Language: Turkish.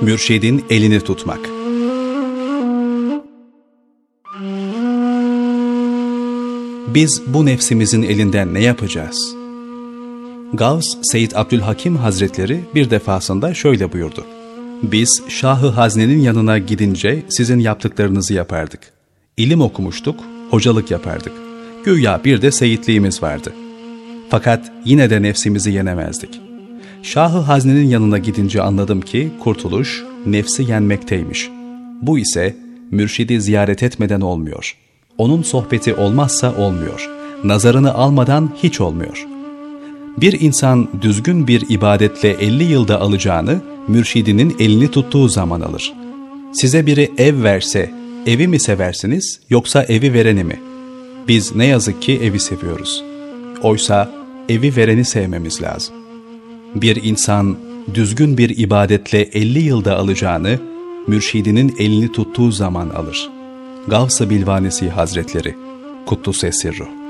Mürşidin elini tutmak Biz bu nefsimizin elinden ne yapacağız? Gavs Seyyid Abdülhakim Hazretleri bir defasında şöyle buyurdu. Biz Şahı Hazne'nin yanına gidince sizin yaptıklarınızı yapardık. İlim okumuştuk, hocalık yapardık. Güya bir de seyitliğimiz vardı. Fakat yine de nefsimizi yenemezdik. Şahı Hazne'nin yanına gidince anladım ki kurtuluş nefsi yenmekteymiş. Bu ise mürşidi ziyaret etmeden olmuyor. Onun sohbeti olmazsa olmuyor. Nazarını almadan hiç olmuyor. Bir insan düzgün bir ibadetle 50 yılda alacağını mürşidinin elini tuttuğu zaman alır. Size biri ev verse evi mi seversiniz yoksa evi vereni mi? Biz ne yazık ki evi seviyoruz. Oysa evi vereni sevmemiz lazım. Bir insan düzgün bir ibadetle 50 yılda alacağını mürşidinin elini tuttuğu zaman alır. Gavs-ı Bilvanesi Hazretleri Kuddus Esirruh